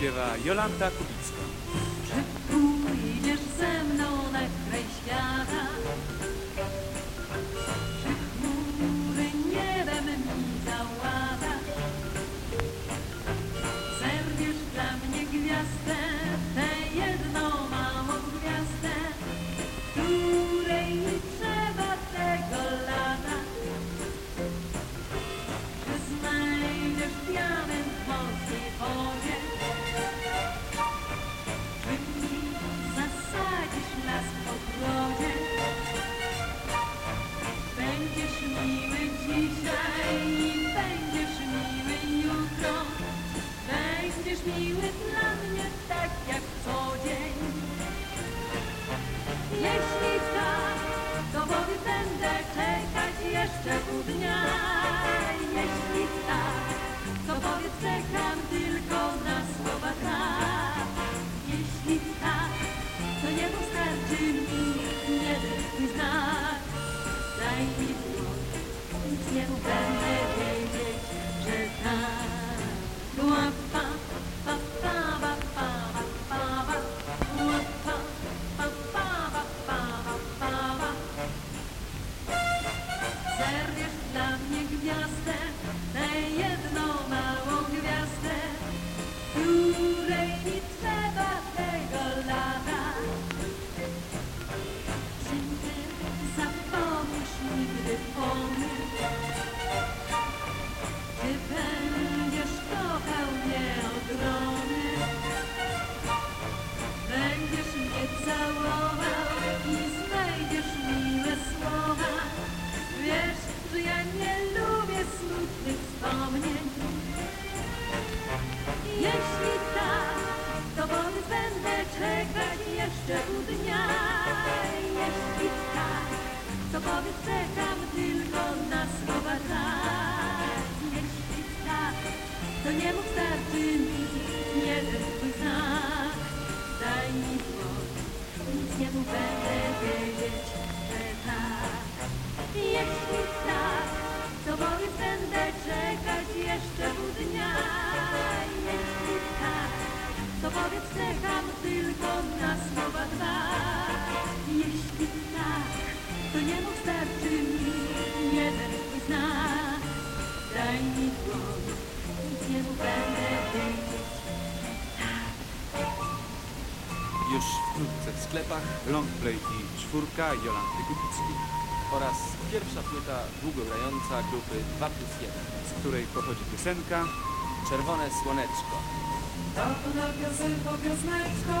śpiewa Jolanta Kubicka. I czwórka Jolanty Kubickiej oraz pierwsza płyta długogrająca grupy 2 plus 1, z której pochodzi piosenka Czerwone Słoneczko. Dawna piosenko, piosneczko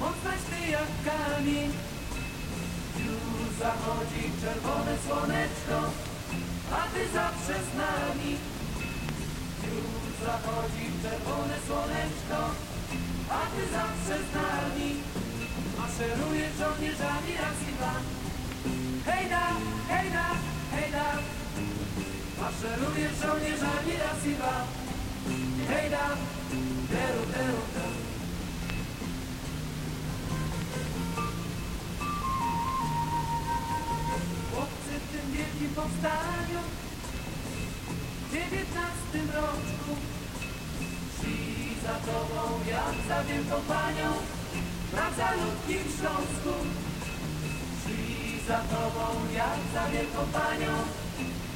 Mocnaś ty jak kamień. Już zachodzi czerwone słoneczko A ty zawsze z nami. Już zachodzi czerwone słoneczko A ty zawsze z nami Maszerujesz żołnierzami raz i dwa. Hejda, hejda, hejda. Maszerujesz żołnierzami raz i dwa. Hejda, deru, deru, deru. Chłopcy w tym wielkim powstaniu w dziewiętnastym roczku szli za tobą jak za wielką panią na calutkim Śląsku. Szli za tobą jak za wielką panią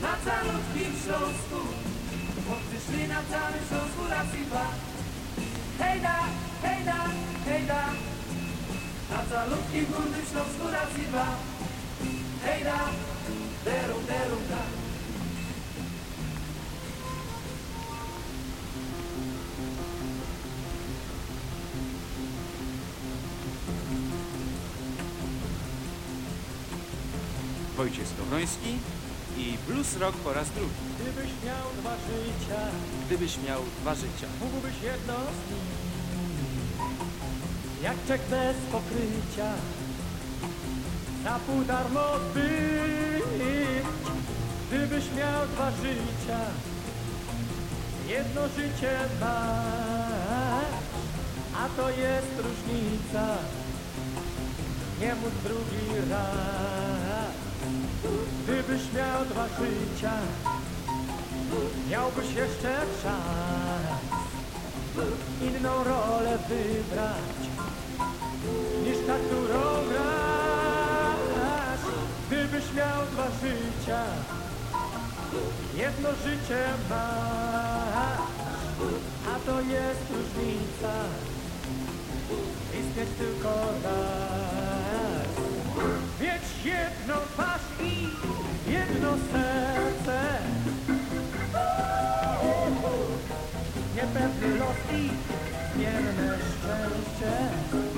na calutkim Śląsku. Chłopcy szli na całym Śląsku raz i dwa. Hejda, hejda, hejda, na calutkim górnym Śląsku raz i dwa. Hejda, deru, deru, da. Wojciech Skowroński i Blues Rock po raz drugi. Gdybyś miał dwa życia, Gdybyś miał dwa życia. mógłbyś jedno z nich. Jak czek bez pokrycia, za pół darmo być. Gdybyś miał dwa życia, jedno życie masz, a to jest różnica. Nie móc drugi raz. Gdybyś miał dwa życia, miałbyś jeszcze czas. inną rolę wybrać niż ta, którą grasz. Gdybyś miał dwa życia, jedno życie masz, a to jest różnica. Istnieć tylko raz. Mieć jedną twarz i jedno serce. Niepewny los i zmienne szczęście.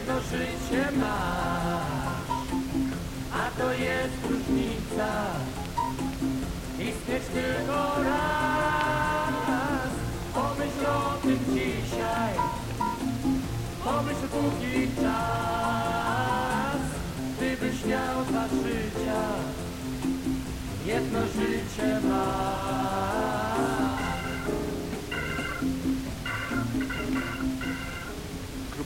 Jedno życie masz, a to jest różnica. Istnieć tylko raz. Pomyśl o tym dzisiaj, pomyśl póki czas. Gdybyś miał dwa życia, jedno życie masz.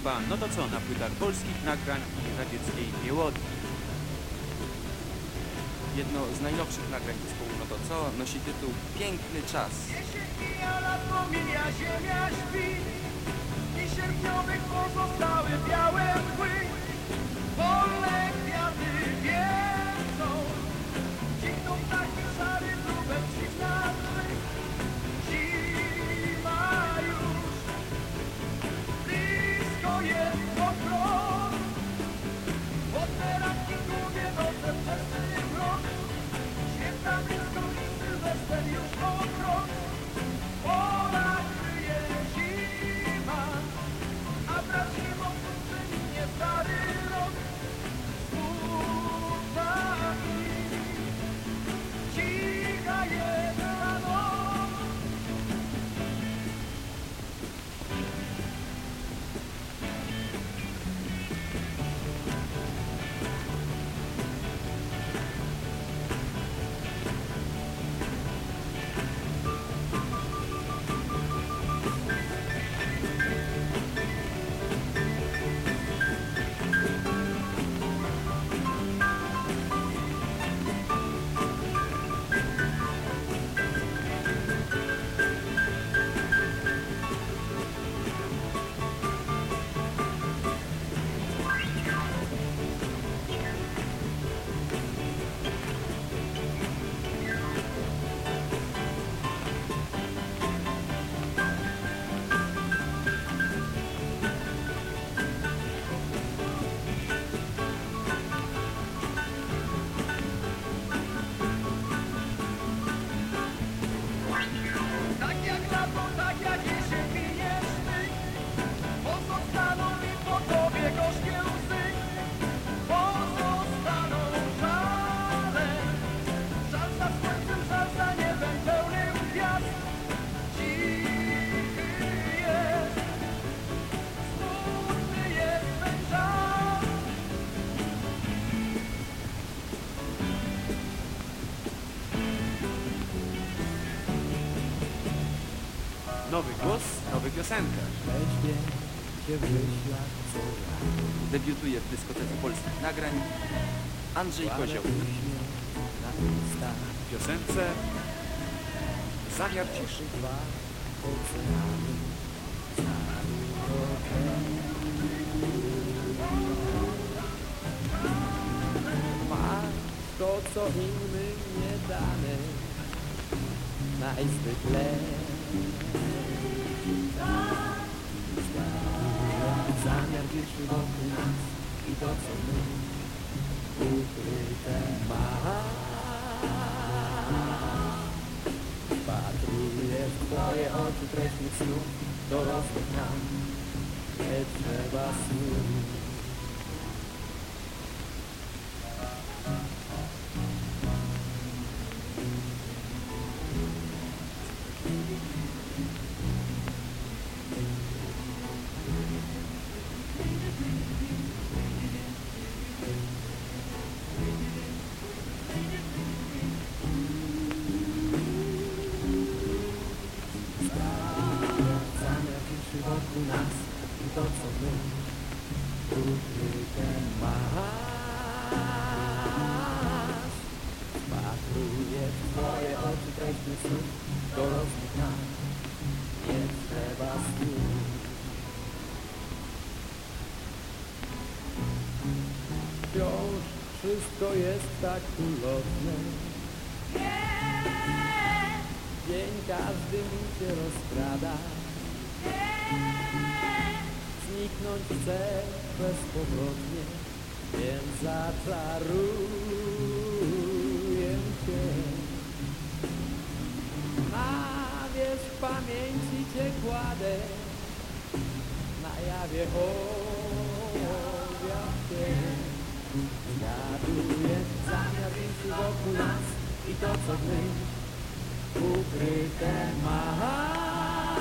Grupa No to co na płytach polskich nagrań i radzieckiej miłodni. Jedno z najnowszych nagrań zespołu No to co nosi tytuł Piękny czas. Jesień mija, ziemia śpi I sierpniowych pozostały białe mgły Nowy głos, nowy co Debiutuje w dyskotece polskich nagrań Andrzej Kozioł. W piosence Zamiar ciszy. Masz to co innym nie dane Najzwyklej Wieczy wokół nas I to co my ukryte masz Wpatruję w twoje oczy treści snów Dorosłych nam nie trzeba snów wszystko jest tak ulotne. Dzień każdy mi się rozkrada. Zniknąć chcę bezpowrotnie, więc zaczaruję cię. Na wierzch pamięci cię kładę, na jawie objaw. Zgaduję zamiar większy wokół nas i to co my ukryte masz.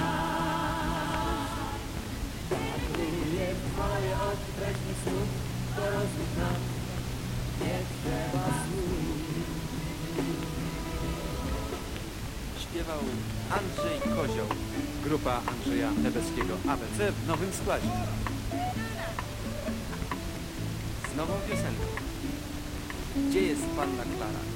Patruję w twoje oczy treści snów, dorosłych nam nie trzeba słów. Śpiewał Andrzej Kozioł, grupa Andrzeja Nebeskiego ABC w nowym składzie. Nową piosenką. Gdzie jest panna Klara?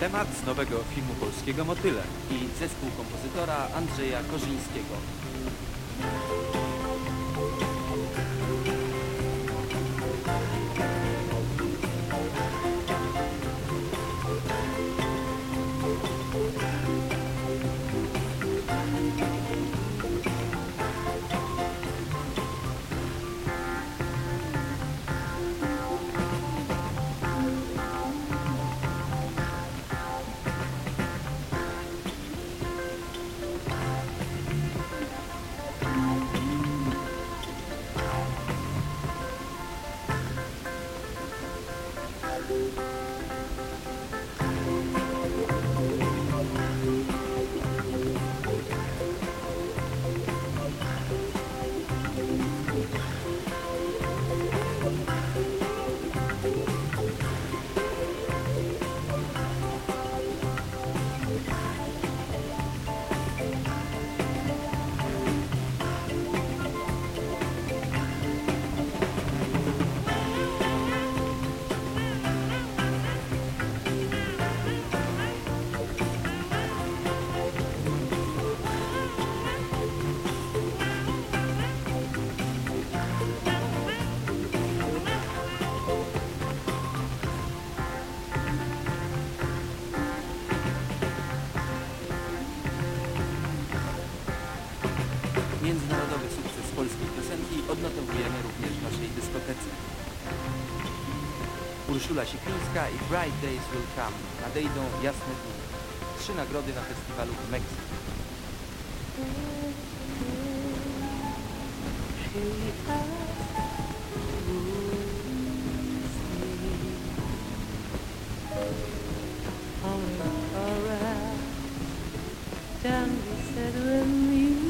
Temat z nowego filmu polskiego Motyle i zespół kompozytora Andrzeja Korzyńskiego. Urszula Siklińska i Bright Days Will Come. Nadejdą jasne dni. Trzy nagrody na festiwalu w Meksyku. Down beside me,